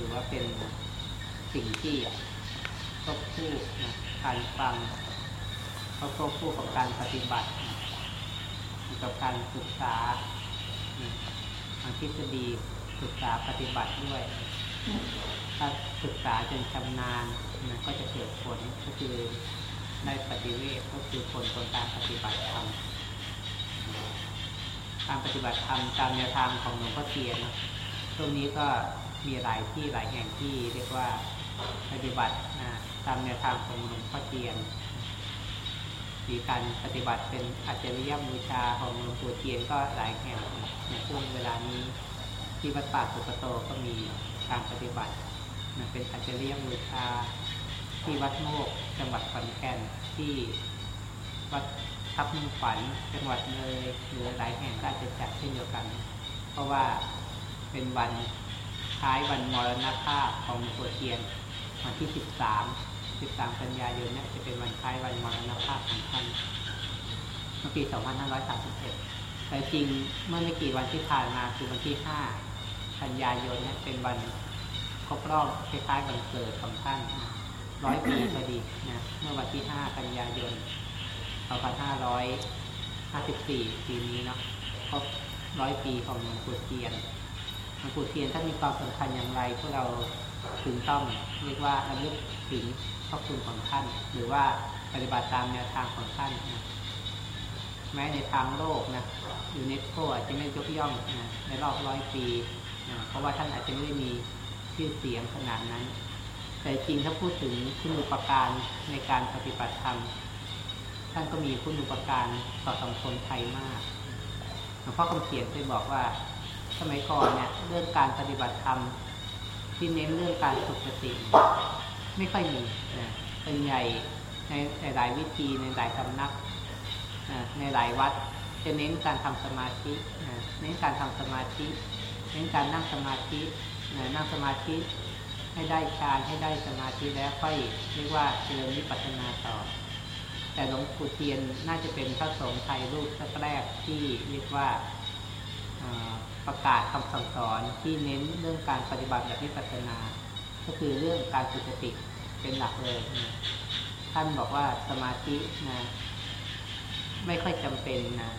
ถือว่าเป็นสิ่งที่ควบคู่นะการฟังก็ควบคู่กับการปฏิบัตินะกับการศึกษาทางทฤษฎีศึกษาปฏิบัติด้วย ถ้าศึกษาจนชำนาญนะก็จะเกิดผลก็คือได้ปฏิเวทก็คือผลของการปฏิบัติธรรมการปฏิบัติธรรมตามแนวทางของหลวงพ่อเทียนช่วงนี้ก็ มีหลายที่หลายแห่งที่เรียกว่าปฏิบัติตามแนวทางของหลวงพ่อเทียนมีการปฏิบัติเป็นอัจฉริยบูชาของหลวงปู่เทียนก็หลายแห่งในช่วงเวลานี้ที่วัดป่าสุกโตก็มีการปฏิบัติเป็นอัจฉริยบูชาที่วัดโมกจังหวัดขอนแก่นที่วัดทับมุ่งฝันจังหวัดเลยหรือหลายแห่งก็จะจัดเช่นเดียวกัน เพราะว่าเป็นวัน ท้ายวันมรณภาพของหลวงปู่เทียนวันที่ 13 13 กันยายนเนี่ยจะเป็นวันท้ายวันมรณภาพของท่านเมื่อปี 2531 แต่จริงเมื่อไม่กี่วันที่ผ่านมาคือวันที่ 5 กันยายนเนี่ยเป็นวันครบรอบคล้ายๆวันเกิดของท่านร้อยปีพอดีนะเมื่อวันที่ 5 กันยายน 2554 ปีนี้เนาะครบร้อยปีของหลวงปู่เทียน หลวงปู่เทียนท่านมีความสำคัญอย่างไรพวกเราถึงต้องเรียกว่าระลึกถึงพระคุณของท่าน หรือว่าปฏิบัติตามแนวทางของท่านนะแม้ในทางโลกนะยูเนสโกอาจจะไม่ยกย่องนะในรอบร้อยปีนะเพราะว่าท่านอาจจะไม่ได้มีชื่อเสียงขนาดนั้น แต่จริงถ้าพูดถึงคุณอุปการในการปฏิบัติธรรมท่านก็มีคุณอุปการต่อสังคมไทยมากหลวงพ่อคำเขียนเคยบอกว่า สมัยก่อนเนี่ยเรื่องการปฏิบัติธรรมที่เน้นเรื่องการฝึกสติไม่ค่อยมีนะเป็นใหญ่ในหลายวิธีในหลายสำนักในหลายวัด จะเน้นการทำสมาธิเน้นการทำสมาธิ เน้นการนั่งสมาธินั่งสมาธิให้ได้ฌานให้ได้สมาธิแล้วค่อยเรียกว่าเจริญวิปัสสนาต่อ แต่หลวงปู่เทียนน่าจะเป็นพระสงฆ์ไทยรูปแรกที่เรียกว่า ประกาศคำสั่งสอนที่เน้นเรื่องการปฏิบัติแบบวิปัสสนา ก็คือเรื่องการฝึกสติเป็นหลักเลยนะท่านบอกว่าสมาธินะไม่ค่อยจำเป็นนะ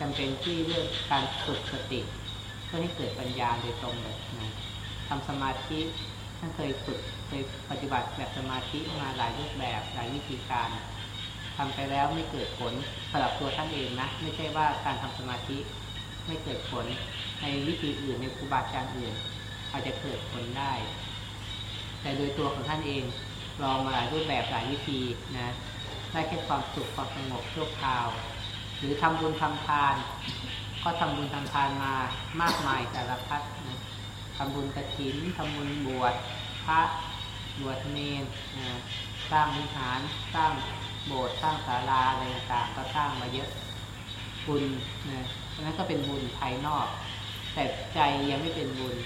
จำเป็นที่เรื่องการฝึกสติเพื่อให้เกิดปัญญาโดยตรงเลยนะทำสมาธิท่านเคยฝึกเคยปฏิบัติแบบสมาธิมาหลายรูปแบบหลายวิธีการทำไปแล้วไม่เกิดผลสำหรับตัวท่านเองนะ ไม่ใช่ว่าการทำสมาธิ ไม่เกิดผล ในวิธีอื่นในครูบาอาจารย์อื่น อาจจะเกิดผลได้ แต่โดยตัวของท่านเองลองมาหลายรูปแบบหลายวิธีนะได้แค่ความสุขความสงบชั่วคราว หรือทำบุญทำทาน ก็ทำบุญทำทานมามากมายแต่ละพัดนะทำบุญกระถินทำบุญบวชพระบวชเนรนะสร้างวิหารสร้างโบสถ์สร้างศาลาอะไรต่างๆก็สร้างมาเยอะบุญนะ นั้นก็เป็นบุญภายนอก แต่ใจยังไม่เป็นบุญ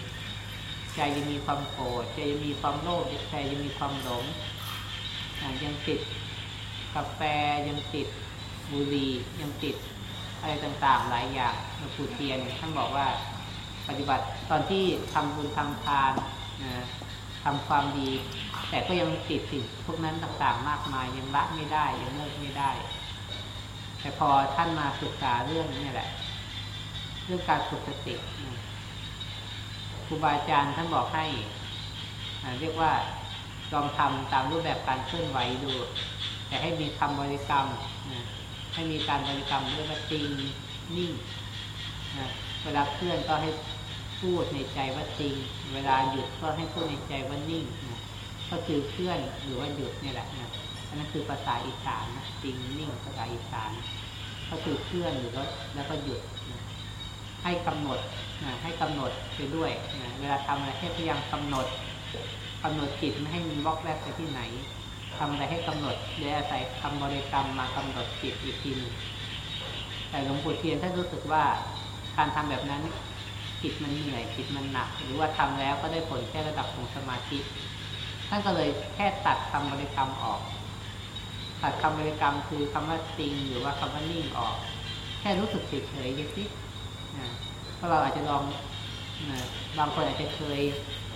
ใจยังมีความโกรธใจยังมีความโลภใจยังมีความหลงยังติดกาแฟยังติดบุหรี่ยังติดอะไรต่างๆหลายอย่างหลวงปู่เทียนท่านบอกว่าปฏิบัติตอนที่ทำบุญทำทานนะทำความดี แต่ก็ยังติดสิ่งพวกนั้นต่างๆมากมายยังละไม่ได้ยังเลิกไม่ได้ แต่พอท่านมาศึกษาเรื่องนี้แหละ รื่องการฝึกสติครูบาอาจารย์ท่านบอกให้เรียกว่าลองทำตามรูปแบบการเคลื่อนไหวดู แต่ให้มีคำบริกรรมให้มีการบริกรรมเรียกว่าจริงนิ่งเวลาเคลื่อนก็ให้พูดในใจว่าจริง เวลาหยุดก็ให้พูดในใจว่านิ่งนะก็คือเคลื่อนหรือว่าหยุดนี่แหละนะอันนั้นคือภาษาอีสานนะจริงนิ่งภาษาอีสาน ก็คือเคลื่อนหรือว่าแล้วก็หยุด ให้กำหนดนะให้กำหนดไปด้วยนะเวลาทำอะไรให้พยายามกำหนดกำหนดจิตไม่ให้มันวอกแวกไปที่ไหนทำอะไรให้กำหนดโดยอาศัยคำบริกรรมมากำหนดจิตอีกทีนึงแต่หลวงปู่เทียนท่านรู้สึกว่าการทำแบบนั้นจิตมันเหนื่อยจิตมันหนัก หรือว่าทำแล้วก็ได้ผลแค่ระดับของสมาธิท่านก็เลยแค่ตัดคำบริกรรมออก ตัดคำบริกรรมคือคำว่าจริงหรือว่าคำว่านิ่งออก แค่รู้สึกเฉยๆอย่างที่ เพราะเราอาจจะลองบางคนอาจจะเคย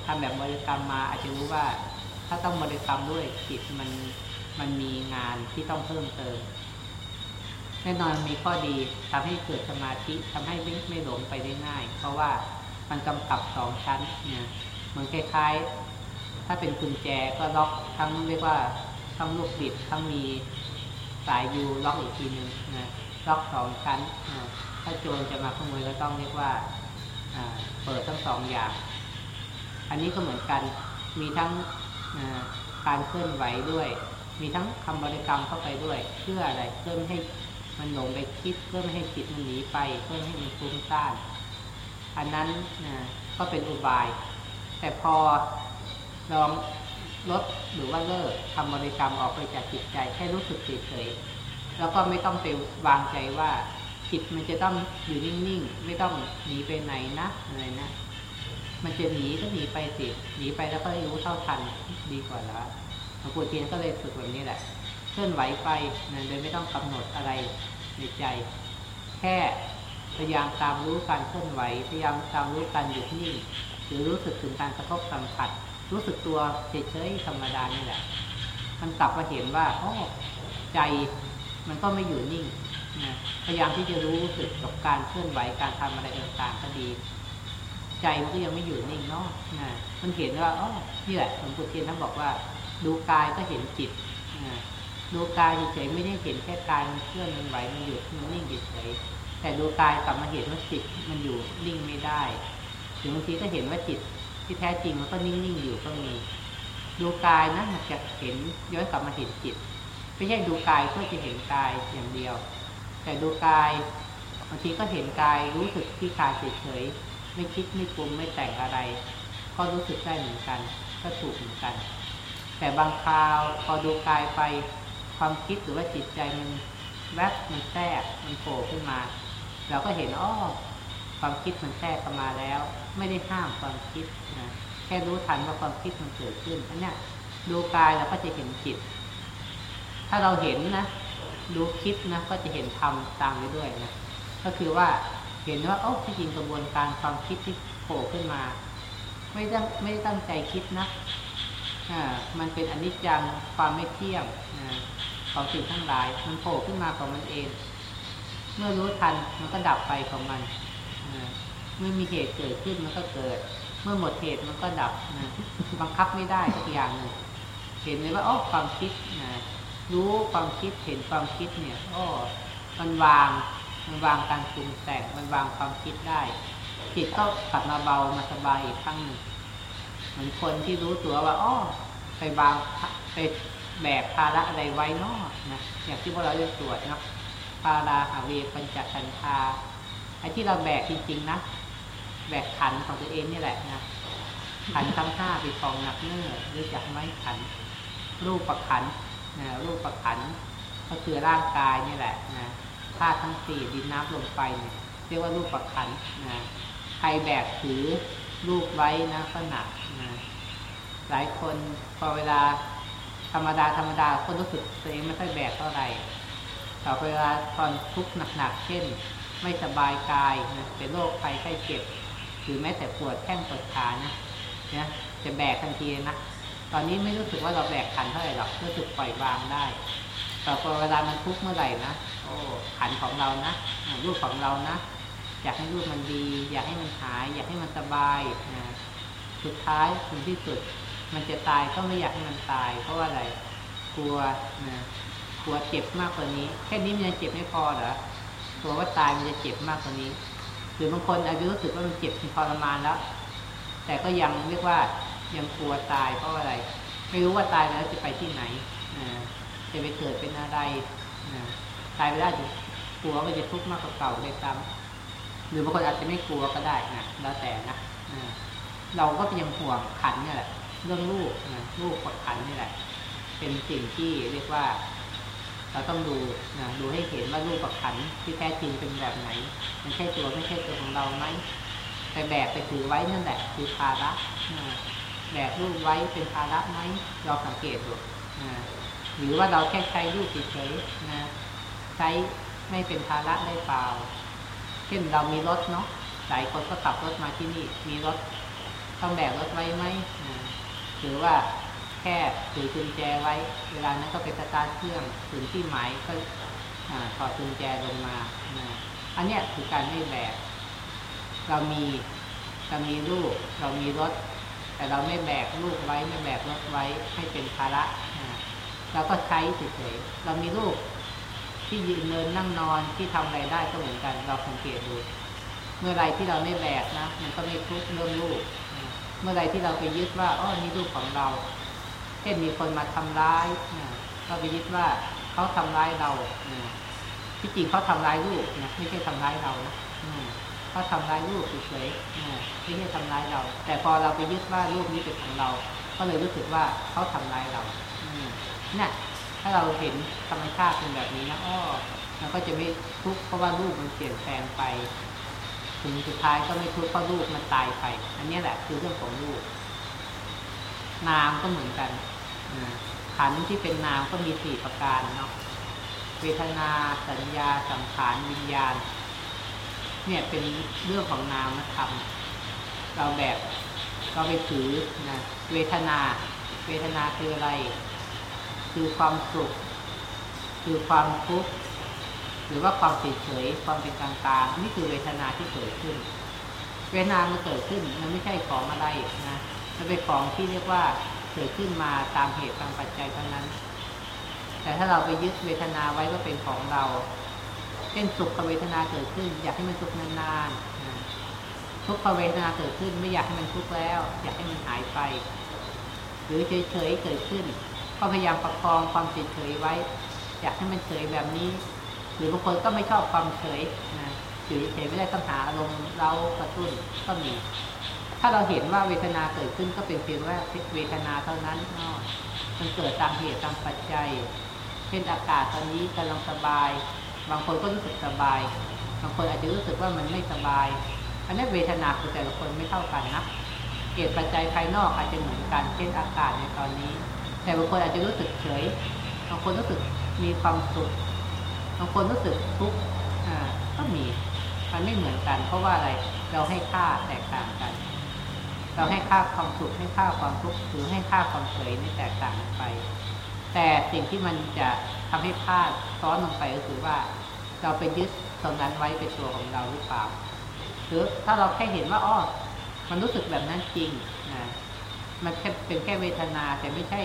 ทำแบบบริกรรมมา อาจจะรู้ว่าถ้าต้องบริกรรมด้วยจิตมันมันมีงานที่ต้องเพิ่มเติมแน่นอนมีข้อดีทำให้เกิดสมาธิทำให้ไม่ไม่หลงไปได้ง่าย เพราะว่ามันกำกับสองชั้นเนี่ยเหมือนคล้ายๆ ถ้าเป็นกุญแจก็ล็อกทั้งเรียกว่าทั้งลูกบิดทั้งมีสายยูล็อกอีกทีหนึ่งนะล็อกสองชั้นนะ ถ้าโจรจะมาขโมยก็ต้องเรียกว่าเปิดทั้งสองอย่าง อันนี้ก็เหมือนกัน มีทั้งการเคลื่อนไหวด้วย มีทั้งคำบริกรรมเข้าไปด้วย เพื่ออะไร เพื่อไม่ให้มันหลงไปคิด เพื่อไม่ให้จิตมันหนีไป เพื่อไม่ให้มันฟุ้งซ่าน อันนั้นก็เป็นอุบาย แต่พอลองลดหรือว่าเลิกทำบริกรรมออกไปจากจิตใจแค่รู้สึกเฉยๆแล้วก็ไม่ต้องไปวางใจว่า จิตมันจะต้องอยู่นิ่งๆ ไม่ต้องหนีไปไหนนะอะไรนะ มันจะหนีก็หนีไปสิหนีไปแล้วก็รู้เท่าทันดีกว่าแล้วหลวงปู่เทียนก็เลยฝึกแบบนี้แหละ เคลื่อนไหวไปนะโดยไม่ต้องกำหนดอะไรในใจ แค่พยายามตามรู้การเคลื่อนไหว พยายามตามรู้การหยุดนิ่ง หรือรู้สึกถึงการกระทบสัมผัส รู้สึกตัวเฉยๆธรรมดานี่แหละ มันกลับมาเห็นว่าอ๋อใจมันก็ไม่อยู่นิ่ง พยายามที่จะรู้สึกกับการเคลื่อนไหวการทำอะไรต่างๆก็ดี ใจมันก็ยังไม่อยู่นิ่งเนาะนะมันเห็นว่าอ๋อนี่แหละหลวงปู่เทียนท่านบอกว่า ดูกายก็เห็นจิตนะดูกายเฉยๆไม่ได้เห็นแค่กายมันเคลื่อนมันไหวมันหยุดมันนิ่งเฉยๆแต่ดูกายกลับมาเห็นว่าจิตมันอยู่นิ่งไม่ได้ถึงบางทีก็เห็นว่าจิตที่แท้จริงมันก็นิ่งๆอยู่ก็มีดูกายนะมันจะเห็นย้อนกลับมาเห็นจิต ไม่ใช่ดูกายเพื่อจะเห็นกายอย่างเดียว แต่ดูกายบางทีก็เห็นกายรู้สึกที่กายเฉยๆไม่คิดไม่ปรุงไม่แต่งอะไร ก็รู้สึกได้เหมือนกัน ก็ถูกเหมือนกัน แต่บางคราวพอดูกายไปความคิดหรือว่าจิตใจมันแวบมันแทรกมันโผล่ขึ้นมา เราก็เห็นอ้อความคิดมันแทรกเข้ามาแล้ว ไม่ได้ห้ามความคิดนะแค่รู้ทันว่าความคิดมันเกิดขึ้นอันนี้ดูกายเราก็จะเห็นจิต ถ้าเราเห็นนะ ดูคิดนะก็จะเห็นธรรมตามไปด้วยนะก็คือว่าเห็นว่าโอ้ที่จริงกระบวนการความคิดที่โผล่ขึ้นมา ไม่ตั้งไม่ตั้งใจคิดนะอ่ามันเป็นอนิจจังความไม่เที่ยงนะของสิ่งทั้งหลายมันโผล่ขึ้นมาของมันเอง เมื่อรู้ทันมันก็ดับไปของมันเมื่อมีเหตุเกิดขึ้นมันก็เกิด เมื่อหมดเหตุมันก็ดับนะบังคับไม่ได้สักอย่างหนึ่งเห็นเลยว่าอ๋อความคิดนะ รู้ความคิดเห็นความคิดเนี่ยอ๋อมันวางมันวางการปรุงแต่งมันวางความคิดได้จิตก็กลับมาเบามาสบายอีกครั้งหนึ่งเหมือนคนที่รู้ตัวว่าอ๋อไปวางไปแบกภาระอะไรไว้นอกนะอย่างที่พวกเราเรียกตรวจนะภาราหาเวปัญจคันธาไอ้ที่เราแบกจริงๆนะแบกขันของตัวเองนี่แหละนะขันทั้งห้าเป็นกองหนักเนื้อรือจักไม้ขันรูปประขัน นะรูปประขันก็คือร่างกายนี่แหละนะธาตุทั้งสี่ดินน้ำลมไฟเนี่ยเรียกว่ารูปประขันนะใครแบกถือรูปไว้นะก็หนักนะหลายคนพอเวลาธรรมดาธรรมดาคนรู้สึกตัวเองไม่ค่อยแบกเท่าไหร่ต่อเวลาตอนทุกข์หนักๆเช่น ไม่สบายกายนะเป็นโรคไข้ไข้เจ็บหรือแม้แต่ปวดแข้งปวดขานะนะจะแบกทันทีนะ ตอนนี้ไม่รู้สึกว่าเราแบกขันเท่าไหร่หรอกรู้สึกปล่อยวางได้ แต่พอเวลามันทุกข์เมื่อไหร่นะโอ้ขันของเรานะรูปของเรานะอยากให้รูปมันดี อยากให้มันหาย อยากให้มันสบายนะสุดท้ายถึงที่สุด มันจะตายก็ไม่อยากให้มันตาย เพราะว่าอะไรกลัวนะกลัวเจ็บมากกว่านี้ แค่นี้มันยังเจ็บไม่พอเหรอกลัวว่าตายมันจะเจ็บมากกว่านี้ หรือบางคนอาจจะรู้สึกว่ามันเจ็บทรมานแล้ว แต่ก็ยังเรียกว่า ยังกลัวตายเพราะอะไร ไม่รู้ว่าตายแล้วจะไปที่ไหนจะไปเกิดเป็นอะไรตายไปแล้วจะกลัวว่าจะทุกข์มากกว่าเก่าเลยซ้ำหรือบางคนอาจจะไม่กลัวก็ได้นะแล้วแต่นะเราก็ยังห่วงขันนี่แหละเรื่องลูกนะลูกขันนี่แหละ เป็นสิ่งที่เรียกว่า เราต้องดูนะดูให้เห็นว่าลูกขันที่แท้จริงเป็นแบบไหน มันใช่ตัวไม่ใช่ตัวของเราไหมแต่แบกไปถือไว้นั่นแหละคือภาระ แบกลูกไว้เป็นภาระไหมเราสังเกตดูหรือว่าเราแค่ใช้ลูกเฉยๆนะใช้ไม่เป็นภาระได้เปล่า เช่นเรามีรถเนาะหลายคนก็ขับรถมาที่นี่ มีรถต้องแบกรถไว้ไหมหรือว่าแค่ถือกุญแจไว้ เวลานั้นก็ไปสตาร์ทเครื่องถึงที่หมายก็ถอดกุญแจลงมาอันนี้คือการไม่แบก เรามีเรามีลูก เรามีรถ แต่เราไม่แบกลูกไว้ไม่แบกรถไว้ให้เป็นภาระเราก็ใช้เฉยๆเรามีลูกที่ยืนเนินนั่งนอนที่ทำอะไรได้ก็เหมือนกัน เราสังเกตดู เมื่อไรที่เราไม่แบกนะมันก็ไม่ทุกข์เรื่องลูก เมื่อไรที่เราไปยึดว่าอ๋อนี่ลูกของเราเช่นมีคนมาทำร้ายเราไปยึดว่าเขาทำร้ายเราที่จริงเขาทำร้ายลูกนะไม่ใช่ทำร้ายเรานะ เขาทำร้ายลูกเฉยๆไม่ใช่ทำร้ายเรา แต่พอเราไปยึดว่าลูกนี้เป็นของเรา ก็เลยรู้สึกว่าเขาทำร้ายเราเนี่ยถ้าเราเห็นธรรมชาติเป็นแบบนี้นะอ้อมันก็จะไม่ทุกข์เพราะว่าลูกมันเปลี่ยนแปลงไป ถึงสุดท้ายก็ไม่ทุกข์เพราะลูกมันตายไป อันนี้แหละคือเรื่องของลูก นามก็เหมือนกันขันที่เป็นนามก็มีสี่ประการเนาะเวทนาสัญญาสังขารวิญญาณ เนี่ยเป็นเรื่องของนามธรรมเราแบบเราไปถือนะเวทนา เวทนาคืออะไร คือความสุข คือความทุกข์หรือว่าความเฉยเฉยความเป็นกลางกลางนี่คือเวทนาที่เกิดขึ้น เวทนามันเกิดขึ้นมันไม่ใช่ของอะไรนะมันเป็นของที่เรียกว่าเกิดขึ้นมาตามเหตุตามปัจจัยเท่านั้น แต่ถ้าเราไปยึดเวทนาไว้ว่าเป็นของเรา ช่นสุขเวทนาเกิดขึ้น อยากให้มันสุขนานๆทุกขเวทนาเกิดขึ้นไม่อยากให้มันทุกข์แล้ว อยากให้มันหายไป หรือเฉยๆเกิดขึ้น ก็พยายามประคองความเฉยๆไว้ อยากให้มันเฉยแบบนี้ หรือบางคนก็ไม่ชอบความเฉยนะอยู่เฉยไม่ได้ต้องหาอารมณ์เรากระตุ้นก็มี ถ้าเราเห็นว่าเวทนาเกิดขึ้นก็เป็นเพียงว่าเวทนาเท่านั้นมันเกิดตามเหตุตามปัจจัย เช่นอากาศตอนนี้กำลังสบาย บางคนก็รู้สึกสบาย บางคนอาจจะรู้สึกว่ามันไม่สบาย อันนี้เวทนาของแต่ละคนไม่เท่ากันนะเหตุปัจจัยภายนอกอาจจะเหมือนกันเช่นอากาศในตอนนี้ แต่บางคนอาจจะรู้สึกเฉย บางคนรู้สึกมีความสุข บางคนรู้สึกทุกข์อ่าก็มี มันไม่เหมือนกัน เพราะว่าอะไร เราให้ค่าแตกต่างกัน เราให้ค่าความสุขให้ค่าความทุกข์หรือให้ค่าความเฉยนี่แตกต่างกันไป แต่สิ่งที่มันจะทำให้พลาดซ้อนลงไปก็คือว่า เราไปยึดตรงนั้นไว้เป็นตัวของเราหรือเปล่าหรือถ้าเราแค่เห็นว่าอ้อมันรู้สึกแบบนั้นจริงนะมันแค่เป็นแค่เวทนาแต่ไม่ใช่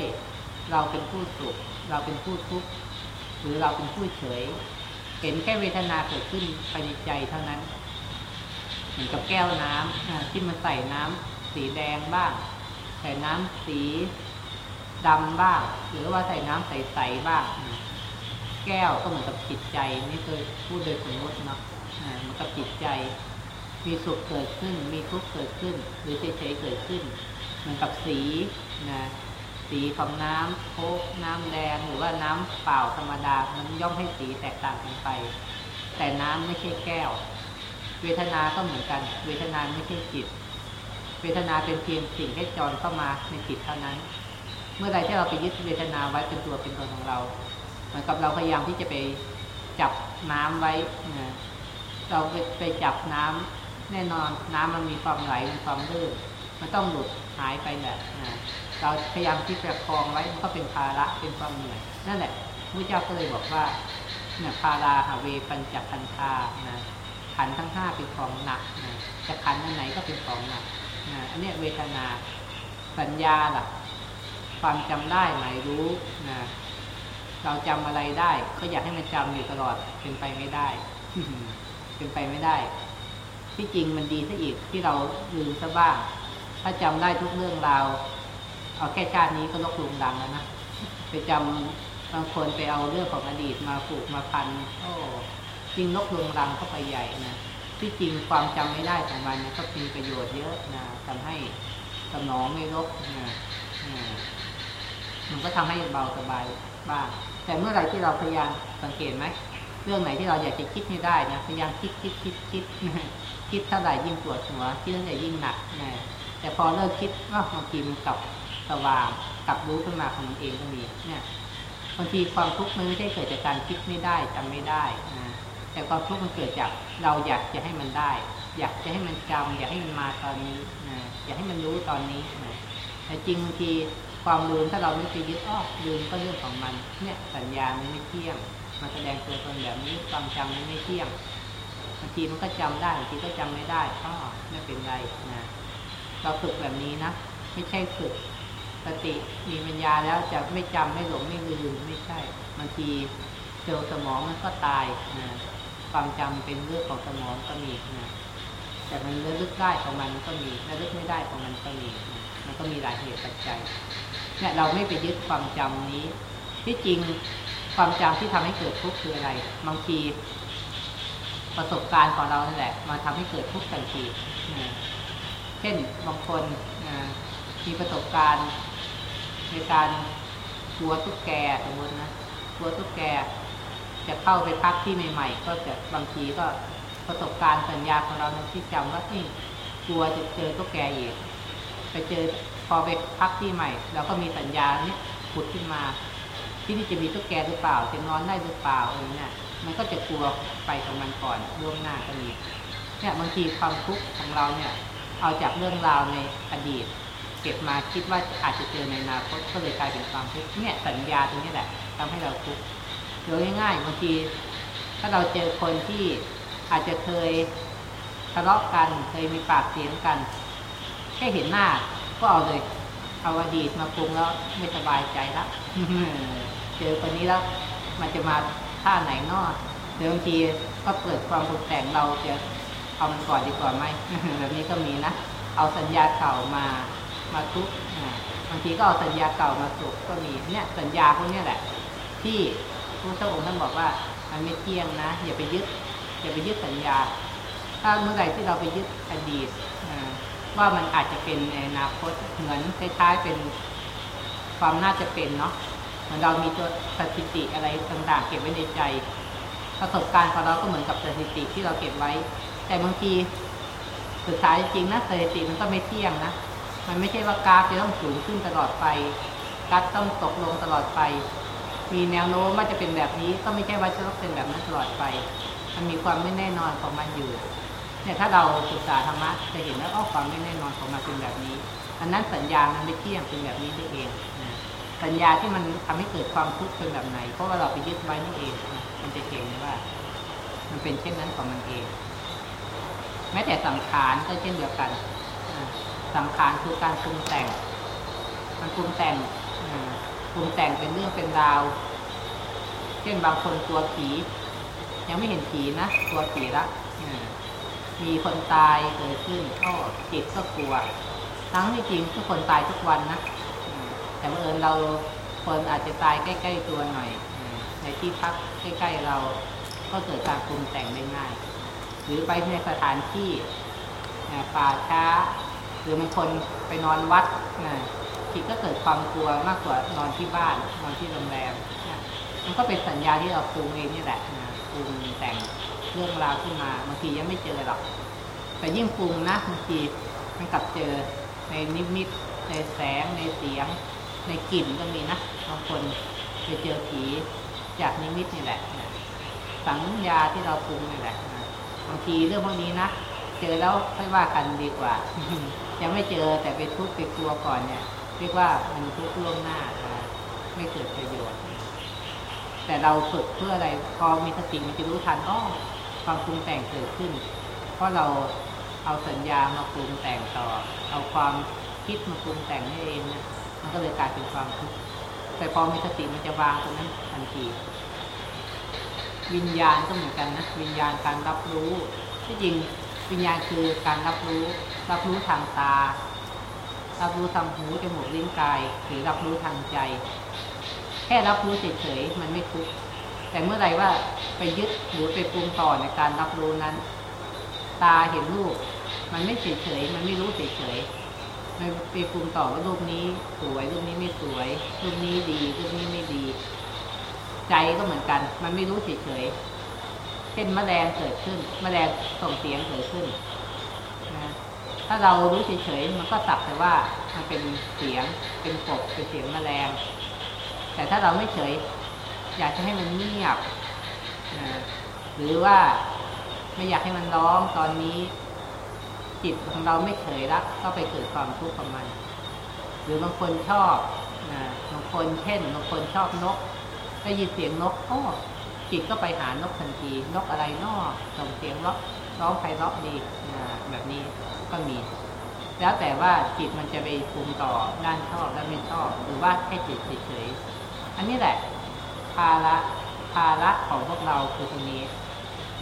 เราเป็นผู้สุข เราเป็นผู้ทุกข์หรือเราเป็นผู้เฉย เห็นแค่เวทนาเกิดขึ้นภายในใจเท่านั้น เหมือนกับแก้วน้ำที่มันใส่น้ำสีแดงบ้าง ใส่น้ำสีดำบ้าง หรือว่าใส่น้ำใสๆบ้าง แก้วก็เหมือนกับจิตใจนี่เคยพูดโดยสมมติเนาะเหมือนกับจิตใจ มีสุขเกิดขึ้น มีทุกข์เกิดขึ้น หรือเฉยๆเกิดขึ้น เหมือนกับสีนะสีของน้ำโคกน้ำแดงหรือว่าน้ำเปล่าธรรมดา มันย่อมให้สีแตกต่างกันไป แต่น้ำไม่ใช่แก้ว เวทนา ก็เหมือนกัน เวทนาไม่ใช่จิต เวทนาเป็นเพียงสิ่งให้จรเข้ามาในจิตเท่านั้น เมื่อใดที่เราไปยึดเวทนาไว้เป็นตัวเป็นตนของเรา เหมือนกับเราพยายามที่จะไปจับน้ำไว้นะเราไปไปจับน้ำแน่นอนน้ำมันมีความไหลมีความลื่นมันต้องหลุดหายไปแหละนะเราพยายามที่จะคลองไว้มันก็เป็นภาระเป็นความเหนื่อยนั่นแหละพระเจ้าก็เลยบอกว่าเนี่ยพาราหาเวปัญจคันธานะขันทั้งห้าเป็นของหนักนะจะขันอันไหนก็เป็นของหนักนะอันนี้เวทนาสัญญาล่ะ ความจำได้หมายรู้นะ เราจำอะไรได้ ก็อยากให้มันจำอยู่ตลอดเป็นไปไม่ได้เป็นไปไม่ได้ ที่จริงมันดีซะอีกที่เราลืมซะบ้าง ถ้าจำได้ทุกเรื่องราวเอาแค่ชาตินี้ก็ลกลุงดังแล้วนะไปจำบางคนไปเอาเรื่องของอดีตมาผูกมาพันโอ้จริงลกลุงดังเข้าไปใหญ่นะที่จริงความจำไม่ได้ของมันนะก็มีประโยชน์เยอะนะทำให้สมองไม่ลกนะมันก็ทำให้เบาสบายบ้าง แต่เมื่อไรที่เราพยายามสังเกตไหมเรื่องไหนที่เราอยากจะคิดให้ได้นะพยายามคิดคิดคิดคิดคิดเท่าไหร่ยิ่งปวดหัวคิดเท่าไหร่ยิ่งหนักนะแต่พอเลิกคิดว่าบางทีมันกลับสว่างกลับรู้ขึ้นมาของมันเองก็มีเนี่ยบางทีความทุกข์มันไม่ใช่เกิดจากการคิดไม่ได้จำไม่ได้นะแต่ความทุกข์มันเกิดจากเราอยากจะให้มันได้ อยากจะให้มันจำอยากให้มันมาตอนนี้นะอยากให้มันรู้ตอนนี้นะแต่จริงบางที ความลืมถ้าเราไม่ไปยึดอ้อลืมก็เรื่องของมัน เนี่ยสัญญามันไม่เที่ยง มันแสดงตัวตนแบบนี้ความจำมันไม่เที่ยงบางทีมันก็จำได้บางทีก็จำไม่ได้ก็ไม่เป็นไรนะเราฝึกแบบนี้นะไม่ใช่ฝึกสติมีปัญญาแล้วจะไม่จำไม่หลงไม่ลืมไม่ใช่บางทีเซลล์สมองมันก็ตายนะความจำเป็นเรื่องของสมองก็มีนะแต่มันระลึกได้ของมันก็มีระลึกไม่ได้ของมันก็มีนะ มันก็มีหลายเหตุปัจจัยเนี่ยเราไม่ไปยึดความจำนี้ ที่จริงความจำที่ทำให้เกิดทุกข์คืออะไร บางทีประสบการณ์ของเรานั่นแหละมาทำให้เกิดทุกข์ทันทีเช่นบางคนมีประสบการณ์ในการกลัวตุ๊กแกสมมตินะกลัวตุ๊กแก จะเข้าไปพักที่ใหม่ ๆ ก็จะบางทีก็ประสบการณ์สัญญาของเราที่จำว่านี่กลัวจะเจอตุ๊กแกอีก ไปเจอพอไปพักที่ใหม่เราก็มีสัญญานี้ผุดขึ้นมาที่นี่จะมีตุ๊กแกหรือเปล่าจะนอนได้หรือเปล่าอะไรเงี้ยมันก็จะกลัวไปของมันก่อนล่วงหน้าก็มีเนี่ยบางทีความทุกข์ของเราเนี่ย เอาจากเรื่องราวในอดีต เก็บมาคิดว่าอาจจะเจอในอนาคตก็เลยกลายเป็นความทุกข์เนี่ยสัญญาตรงนี้แหละทำให้เราทุกข์โดยง่ายๆบางทีถ้าเราเจอคนที่อาจจะเคยทะเลาะกันเคยมีปากเสียงกัน ค่เห็นหน้า ก็เอาเลย เอาอดีตมาปรุงแล้วไม่สบายใจละเจอคนนี้แล้ว มันจะมาท่าไหนนอกหรือบางทีก็เกิดความปรุงแต่งเราจะเอามันก่อนดีกว่าไหมแบบนี้ก็มีนะเอาสัญญาเก่ามามาทุกบางทีก็เอาสัญญาเก่ามาสุขก็มีเนี่ยสัญญาพวกนี้แหละ ที่พระเจ้าองค์ท่านบอกว่ามันไม่เที่ยงนะ อย่าไปยึด อย่าไปยึดสัญญา ถ้าเมื่อไหร่ที่เราไปยึดอดีต ว่ามันอาจจะเป็นในอนาคตเหมือนคล้ายๆเป็นความน่าจะเป็นเนาะเหมือนเรามีตัวสถิติอะไรต่างๆ เก็บไว้ในใจ ประสบการณ์ของเราก็เหมือนกับสถิติที่เราเก็บไว้ แต่บางทีสุดท้ายจริงนะสถิติมันก็ไม่เที่ยงนะมันไม่ใช่ว่ากราฟจะต้องสูงขึ้นตลอดไปกราฟต้องตกลงตลอดไป มีแนวโน้มว่าจะเป็นแบบนี้ก็ไม่ใช่ว่าจะต้องเป็นแบบนั้นตลอดไป มันมีความไม่แน่นอนของมันอยู่ เนี่ยถ้าเราศึกษาธรรมะจะเห็นว่าอ้อความไม่แน่นอนของมันเป็นแบบนี้ อันนั้นสัญญามันไม่เที่ยงเป็นแบบนี้ด้เองนะสัญญาที่มันทำให้เกิดความทุกข์เป็นแบบไหน เพราะว่าเราไปยึดไว้นี่เองนะมันจะเห็นว่า มันเป็นเช่นนั้นของมันเอง แม้แต่สังขารก็เช่นเดียวกันสังขารคือการปรุงแต่ง มันปรุงแต่งปรุงแต่งเป็นเรื่องเป็นราว เช่นบางคนกลัวผี ยังไม่เห็นผีนะกลัวผีละ มีคนตายเกิดขึ้นก็จิตก็กลัว ทั้งที่จริงทุกคนตายทุกวันนะ แต่เมื่อเอิญเราคนอาจจะตายใกล้ ๆ ตัวหน่อย ในที่พักใกล้ ๆ เราก็เกิดการปรุงแต่งได้ง่าย หรือไปในสถานที่ป่าช้า หรือบางคนไปนอนวัดนะจิตก็เกิดความกลัวมากกว่านอนที่บ้านนอนที่โรงแรมมันก็เป็นสัญญาที่เราปรุงเองนี่แหละนะปรุงแต่ง เรื่องราวขึ้นมาบางทียังไม่เจอหรอกแต่ยิ่งปรุงนะบางทีมันกลับเจอในนิมิต ในแสงในเสียง ในกลิ่นก็มีนะบางคนไปเจอผีจากนิมิตนี่แหละนะสัญญาที่เราปรุงนี่แหละนะบางทีเรื่องพวกนี้นะเจอแล้วค่อยว่ากันดีกว่า ยังไม่เจอแต่ไปทุกข์ไปกลัวก่อนเนี่ยเรียกว่ามันทุกข์ล่วงหน้านะไม่เกิดประโยชน์ แต่เราฝึกเพื่ออะไรพอมีสติมันจะรู้ทันอ้อ ความปรุงแต่งเกิดขึ้น เพราะเราเอาสัญญามาปรุงแต่งต่อ เอาความคิดมาปรุงแต่งนี่เองเนี่ยมันก็เลยกลายเป็นความทุกข์แต่พอมีสติมันจะวางตรงนั้นทันทีวิญญาณก็เหมือนกันนะวิญญาณการรับรู้ที่จริงวิญญาณคือการรับรู้ รับรู้ทางตา รับรู้ทางหูจมูกลิ้นกาย หรือรับรู้ทางใจ แค่รับรู้เฉยๆมันไม่ทุกข์ แต่เมื่อไหร่ว่าไปยึดหรือไปปรุงต่อในการรับรู้นั้น ตาเห็นรูป มันไม่เฉยๆมันไม่รู้เฉยๆมันไปปรุงต่อว่ารูปนี้สวยรูปนี้ไม่สวยรูปนี้ดีรูปนี้ไม่ดี ใจก็เหมือนกัน มันไม่รู้เฉยๆเช่นแมลงเกิดขึ้น แมลงส่งเสียงเกิดขึ้นนะถ้าเรารู้เฉยๆมันก็สักแต่ว่ามันเป็นเสียงเป็นกบเป็นเสียงแมลง แต่ถ้าเราไม่เฉย อยากจะให้มันเงียบนะหรือว่าไม่อยากให้มันร้องตอนนี้ จิตของเราไม่เคยรักก็ไปเกิดความทุกข์กับมัน หรือบางคนชอบนะบางคนเช่นบางคนชอบนกได้ยินเสียงนกโอ้จิตก็ไปหานกทันที นกอะไรนอกส่งเสียงร้องร้องไพเราะดีนะแบบนี้ก็มี แล้วแต่ว่าจิตมันจะไปปรุงต่อด้านชอบและไม่ชอบ หรือว่าแค่จิตเฉยๆอันนี้แหละ ภาระภาระของพวกเราคือตรงนี้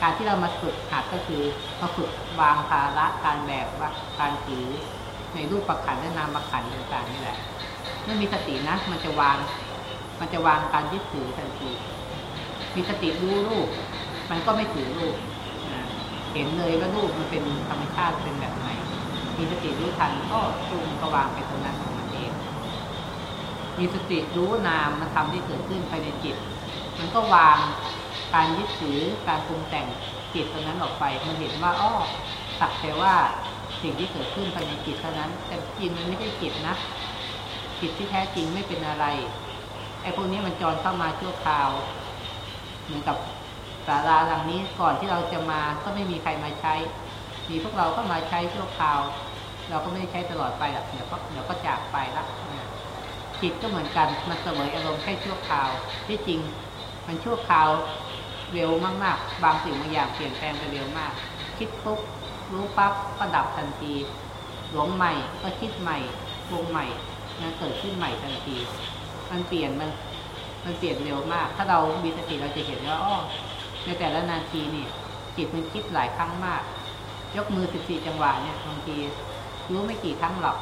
การที่เรามาฝึกหัดก็คือมาฝึกวางภาระการแบกว่าการถือในรูปประขันและนามประขันต่างๆนี่แหละเมื่อมีสตินะ มันจะวาง มันจะวางการยึดถือทันทีมีสติรู้รูป มันก็ไม่ถือรูปเห็นเลยว่ารูปมันเป็นธรรมชาติเป็นแบบไหนมีสติรู้ทันก็จุงก็วางไปตรงนั้น มีสติรู้นามมันทำที่เกิดขึ้นภายในจิต มันก็วางการยึดถือการปรุงแต่งจิตตรงนั้นออกไป มันเห็นว่าอ้อสักแต่ว่าสิ่งที่เกิดขึ้นภายในจิตเท่านั้น แต่จริงมันไม่ใช่จิตนะ จิตที่แท้จริงไม่เป็นอะไร ไอ้พวกนี้มันจรเข้ามาชั่วคราว เหมือนกับศาลาหลังนี้ก่อนที่เราจะมาก็ไม่มีใครมาใช้ มีพวกเราก็มาใช้ชั่วคราว เราก็ไม่ได้ใช้ตลอดไปหรอกเดี๋ยวก็เดี๋ยวก็จากไปละ จิตก็เหมือนกัน มันเสวยอารมณ์แค่ชั่วคราว ที่จริง มันชั่วคราวเร็วมากๆ บางสิ่งบางอย่างเปลี่ยนแปลงไปเร็วมาก คิดปุ๊บรู้ปั๊บก็ดับทันที หลงใหม่ก็คิดใหม่ปรุงใหม่นเกิดขึ้นใหม่ทันที มันเปลี่ยนมันมันเปลี่ยนเร็วมาก ถ้าเรามีสติเราจะเห็นว่าอ้อในแต่ละนาทีนี่จิตมันคิดหลายครั้งมาก ยกมือสิบสี่จังหวะเนี่ยบางทีรู้ไม่กี่ครั้งหรอก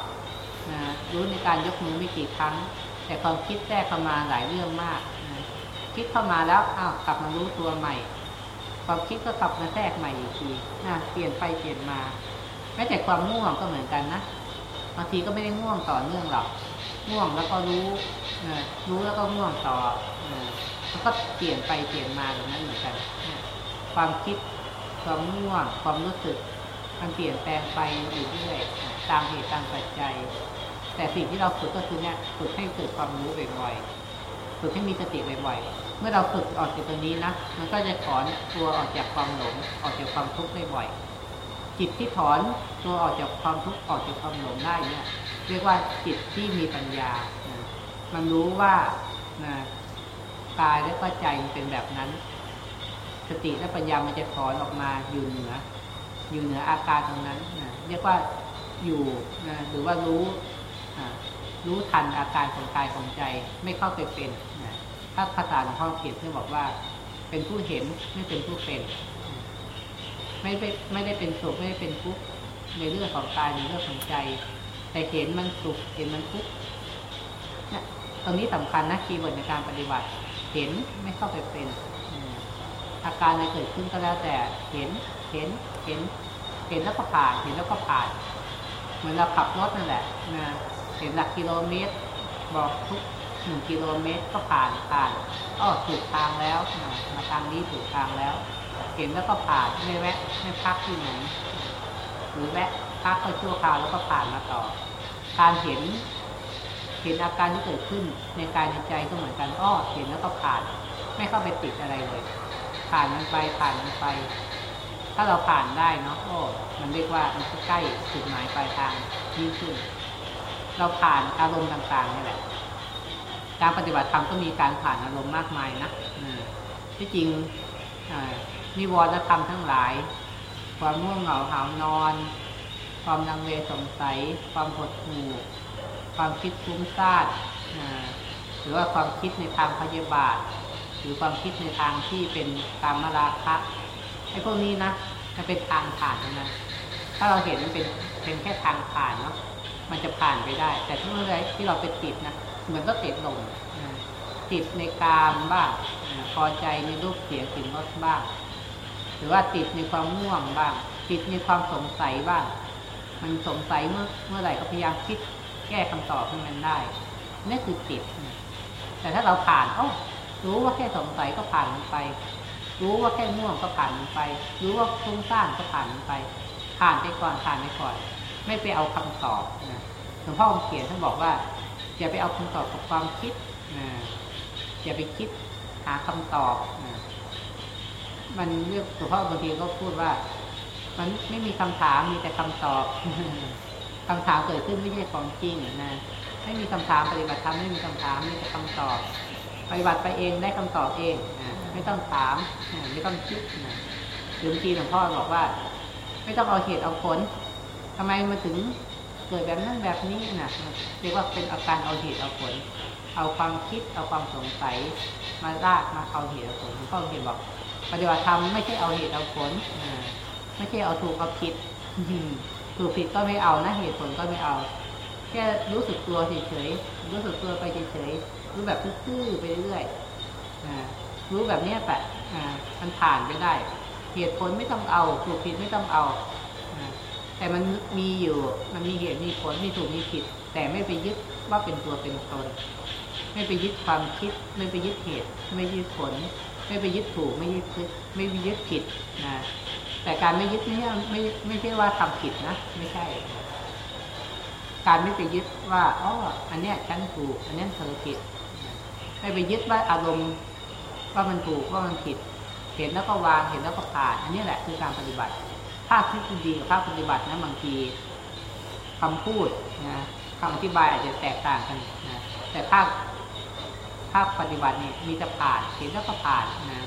นะรู้ในการยกมือไม่กี่ครั้ง แต่ความคิดแทรกเข้ามาหลายเรื่องมากนะคิดเข้ามาแล้วอ้าวกลับมารู้ตัวใหม่ ความคิดก็กลับมาแทรกใหม่อีกทีนะเปลี่ยนไปเปลี่ยนมาแม้แต่ความง่วงก็เหมือนกันนะบางทีก็ไม่ได้ง่วงต่อเนื่องหรอกง่วงแล้วก็รู้นะรู้แล้วก็ง่วงต่อนะมันก็เปลี่ยนไปเปลี่ยนมาแบบนั้นเหมือนกันนะความคิดความง่วงความรู้สึกมันเปลี่ยนแปลงไปอยู่เรื่อยตามเหตุตามปัจจัย แต่สิ่งที่เราฝึกก็คือเนี่ยฝึกให้เกิดความรู้บ่อยๆฝึกให้มีสติบ่อยๆเมื่อเราฝึกออกจากตรงนี้นะมันก็จะถอนตัวออกจากความหลงออกจากความทุกข์ได้บ่อยจิตที่ถอนตัวออกจากความทุกข์ออกจากความหลงได้เนี่ย เรียกว่าจิตที่มีปัญญานะมันรู้ว่านะกายและก็ใจมันเป็นแบบนั้น สติและปัญญามันจะถอนออกมาอยู่เหนือ อยู่เหนืออาการตรงนั้นนะเรียกว่าอยู่นะหรือว่ารู้ รู้ทันอาการของกายของใจไม่เข้าไปเป็นนะถ้าภาษาหลวงพ่อเขียนที่บอกว่า เป็นผู้เห็นไม่เป็นผู้เป็น ไม่ได้ไม่ได้เป็นสุขไม่ได้เป็นทุกข์ในเรื่องของกายในเรื่องของใจ แต่เห็นมันสุขเห็นมันทุกข์นี่ยตรงนี้สำคัญนะคีย์เวิร์ดในการปฏิบัติ เห็นไม่เข้าไปเป็นอาการอะไรเกิดขึ้นก็แล้วแต่เห็นเห็นเห็น เห็นแล้วก็ผ่านเห็นแล้วก็ผ่านเหมือนเราขับรถนั่นแหละนะ เห็นหลักกิโลเมตร บอกทุกหนึ่งกิโลเมตรก็ผ่านผ่านอ๋อถูกทางแล้วมาทางนี้ถูกทางแล้ว เห็นแล้วก็ผ่านไม่แวะไม่พักที่ไหนหรือแวะพักก็ชั่วคราวแล้วก็ผ่านมาต่อ การเห็น เห็นอาการที่เกิดขึ้นในกายในใจก็เหมือนกันอ้อเห็นแล้วก็ผ่าน ไม่เข้าไปติดอะไรเลย ผ่านมันไปผ่านมันไป ถ้าเราผ่านได้เนาะโอ้มันเรียกว่ามันใกล้จุดหมายปลายทางยิ่งขึ้น เราผ่านอารมณ์ต่างๆนี่แหละ การปฏิบัติธรรมก็มีการผ่านอารมณ์มากมายนะที่จริงนิวรณธรรมทั้งหลาย ความง่วงเหงาหานอน ความลังเลสงสัย ความหดหู่ความคิดฟุ้งซ่านหรือว่าความคิดในทางพยาบาท หรือความคิดในทางที่เป็นกามราคะไอ้พวกนี้นะจะเป็นทางผ่านนะถ้าเราเห็นมันเป็นเป็นแค่ทางผ่านเนาะ มันจะผ่านไปได้ แต่ถ้าเมื่อไรที่เราไปติดนะเหมือนก็ติดลงติดในกามบ้างพอใจในรูปเสียงกลิ่นรสบ้าง หรือว่าติดในความง่วงบ้าง ติดในความสงสัยบ้าง มันสงสัยเมื่อเมื่อไหร่ก็พยายามคิดแก้คำตอบให้มันได้นี่คือติดแต่ถ้าเราผ่านเอ้รู้ว่าแค่สงสัยก็ผ่านมันไป รู้ว่าแค่ง่วงก็ผ่านมันไป รู้ว่าฟุ้งซ่านก็ผ่านมันไป ผ่านไปก่อนผ่านไปก่อน ไม่ไปเอาคำตอบนะหลวงพ่อเขียนท่านบอกว่าอย่าไปเอาคำตอบกับความคิดนะอย่าไปคิดหาคำตอบนะมันเรียกหลวงพ่อบางทีก็พูดว่า มันไม่มีคำถามมีแต่คำตอบคำถามเกิดขึ้นไม่ใช่ของจริงนะไม่มีคำถามปฏิบัติธรรมไม่มีคำถามมีแต่คำตอบปฏิบัติไปเองได้คำตอบเองนะไม่ต้องถาม ไม่ต้องคิดนะหรือบางทีหลวงพ่อบอกว่า ไม่ต้องเอาเหตุเอาผล ทำไมมาถึงเกิดแบบนั้นแบบนี้นะเรียกว่าเป็นอาการเอาเหตุเอาผล เอาความคิดเอาความสงสัยมาลากมาเอาเหตุเอาผลหลวงพ่อเขียนบอกปฏิบัติธรรมไม่ใช่เอาเหตุเอาผลไม่ใช่เอาถูกเอาผิดถูกผิดก็ไม่เอานะเหตุผลก็ไม่เอา แค่รู้สึกตัวเฉยๆรู้สึกตัวไปเฉยๆรู้แบบซื่อๆไปเรื่อยๆรู้แบบนี้แปะมันผ่านไปได้ เหตุผลไม่ต้องเอาถูกผิดไม่ต้องเอา แต่มันมีอยู่ มันมีเหตุมีผลมีถูกมีผิด แต่ไม่ไปยึดว่าเป็นตัวเป็นตน ไม่ไปยึดความคิด ไม่ไปยึดเหตุ ไม่ยึดผล ไม่ไปยึดถูก ไม่ยึดไม่ไปยึดผิดนะแต่การไม่ยึดนี่ไม่ไม่ใช่ว่าทำผิดนะ ไม่ใช่ การไม่ไปยึดว่าอ๋ออันเนี้ยฉันถูก อันนี้เธอผิด ไม่ไปยึดว่าอารมณ์ว่ามันถูกว่ามันผิด เห็นแล้วก็วางเห็นแล้วก็ผ่าน อันนี้แหละคือการปฏิบัติ ภาคทฤษฎีกับภาคปฏิบัตินะบางทีคำพูดนะคำอธิบายอาจจะแตกต่างกันนะแต่ภาคภาคปฏิบัตินี่มีจะผ่านเห็นแล้วก็ผ่านนะ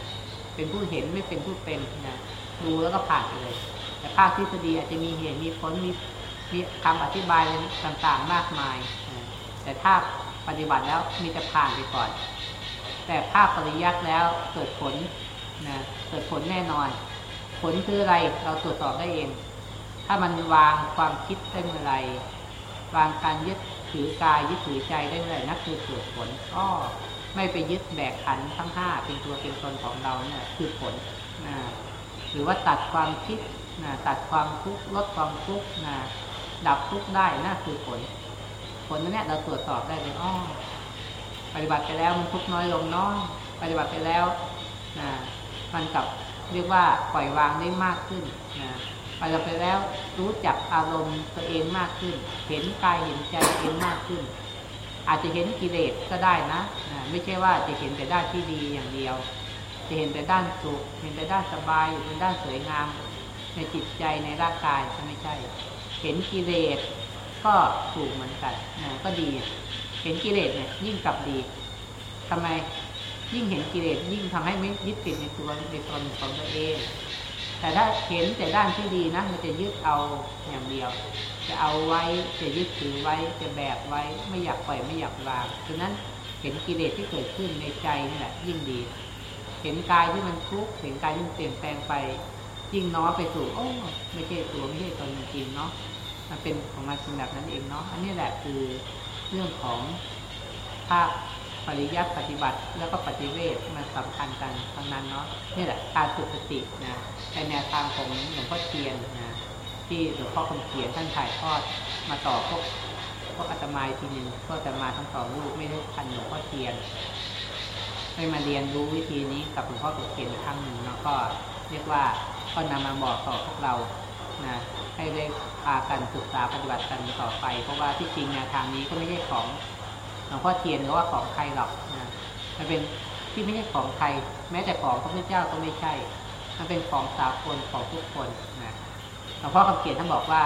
เป็นผู้เห็นไม่เป็นผู้เป็นนะดูแล้วก็ผ่านไปเลย แต่ภาคทฤษฎีอาจจะมีเหตุมีผลมีมีคำอธิบายต่างๆมากมายนะแต่ถ้าปฏิบัติแล้วมีจะผ่านไปก่อน แต่ภาคปริยัติแล้วเกิดผลนะเกิดผลแน่นอน ผลคืออะไรเราตรวจสอบได้เอง ถ้ามันวางความคิดได้เมื่อไรวางการยึดถือกายยึดถือใจได้เมื่อไรนั่นคือเกิดผลก็ไม่ไปยึดแบกขันทั้งห้าเป็นตัวเป็นตนของเราเนี่ยคือผลนะหรือว่าตัดความคิดนะตัดความทุกข์ลดความทุกข์นะดับทุกข์ได้นั่นคือผล ผลนั้นเนี่ยเราตรวจสอบได้เลยอ้อปฏิบัติไปแล้วมันทุกข์น้อยลงน้อยปฏิบัติไปแล้วนะมันกับ เรียกว่าปล่อยวางได้มากขึ้นนะไปเราไปแล้วรู้จักอารมณ์ตัวเองมากขึ้น เห็นกายเห็นใจเองมากขึ้น อาจจะเห็นกิเลสก็ได้นะนะ ไม่ใช่ว่าจะเห็นแต่ด้านที่ดีอย่างเดียว จะเห็นแต่ด้านสุขเห็นแต่ด้านสบายเห็นด้านสวยงาม ในจิตใจในร่างกายก็ไม่ใช่ เห็นกิเลสก็ถูกเหมือนกันนะก็ดี เห็นกิเลสเนี่ยยิ่งกลับดีทำไม ยิ่งเห็นกิเลสยิ่งทำให้ไม่ยึดติดในตัวในตนของตัวเอง แต่ถ้าเห็นแต่ด้านที่ดีนะมันจะยึดเอาอย่างเดียว จะเอาไว้จะยึดถือไว้จะแบกไว้ไม่อยากปล่อยไม่อยากวางฉะนั้นเห็นกิเลสที่เกิดขึ้นในใจนี่แหละยิ่งดี เห็นกายที่มันทุกข์เห็นกายที่มันเปลี่ยนแปลงไปยิ่งน้อไปสู่โอ้ไม่ใช่ตัวไม่ใช่ตนจริงเนาะมันเป็นของมันเป็นแบบนั้นเองเนาะอันนี้แหละคือเรื่องของภาพ ปริยัติปฏิบัติแล้วก็ปฏิเวทมันสำคัญกันทั้งนั้นเนาะนี่แหละการฝึกสตินะในแนวทางของหลวงพ่อเทียนนะที่หลวงพ่อคำเขียนท่านถ่ายทอดมาต่อพวกพวกอาตมาทีหนึ่งก็จะมาทั้งสองรูปไม่ได้ทันหลวงพ่อเทียนได้มาเรียนรู้วิธีนี้กับหลวงพ่อคำเขียนครั้งหนึ่งแล้วก็เรียกว่าก็นำมาบอกต่อพวกเรานะให้ได้พากันศึกษาปฏิบัติกันต่อไป เพราะว่าที่จริงแนวทางนี้ก็ไม่ใช่ของ ลวงพ่อเทียนหรือว่าของใครหรอกนะมันเป็นที่ไม่ใช่ของใคร แม้แต่ของพระพุทธเจ้าก็ไม่ใช่ มันเป็นของสากลของทุกคนนะหลวงพ่อคำเขียนท่านบอกว่า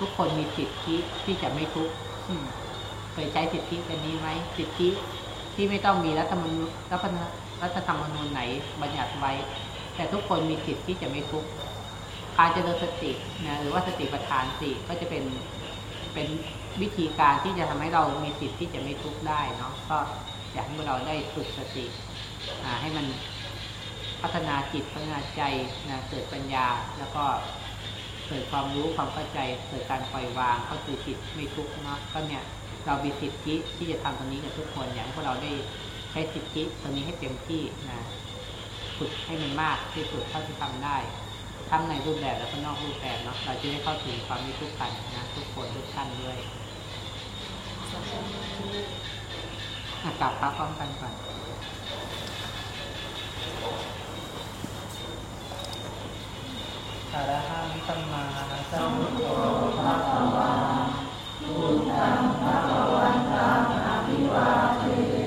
ทุกคนมีสิทธิที่จะไม่ทุกข์เคยใช้สิทธิกันนี้ไหมสิทธิที่ไม่ต้องมีรัฐมนูลรัฐธรรมนูญไหนบัญญัติไว้ แต่ทุกคนมีสิทธิที่จะไม่ทุกข์การเจริญสตินะหรือว่าสติปัฏฐานสี่ก็จะเป็นเป็น วิธีการที่จะทำให้เรามีสิทธิ์ที่จะไม่ทุกข์ได้เนาะก็อยากให้เราได้ฝึกสติให้มันพัฒนาจิตพัฒนาใจนะเกิดปัญญา แล้วก็เกิดความรู้ความเข้าใจเกิดการปล่อยวางก็คือจิตไม่ทุกข์เนาะก็เนี่ยเรามีสิทธิที่จะทำตรงนี้กับทุกคนอย่างพวกเราได้ใช้สิทธิตรงนี้ให้เต็มที่นะฝึกให้มันมากที่สุดเท่าที่ทำได้ ทั้งในรูปแบบและก็นอกรูปแบบเนาะเราจะได้เข้าถึงความมีทุกข์กันนะทุกคนทุกท่านด้วยกลับพระพร้อมกันก่อนอรหังสัมมาสัมพุทโธพระวาพุทธังพระวันตังอภิวาเท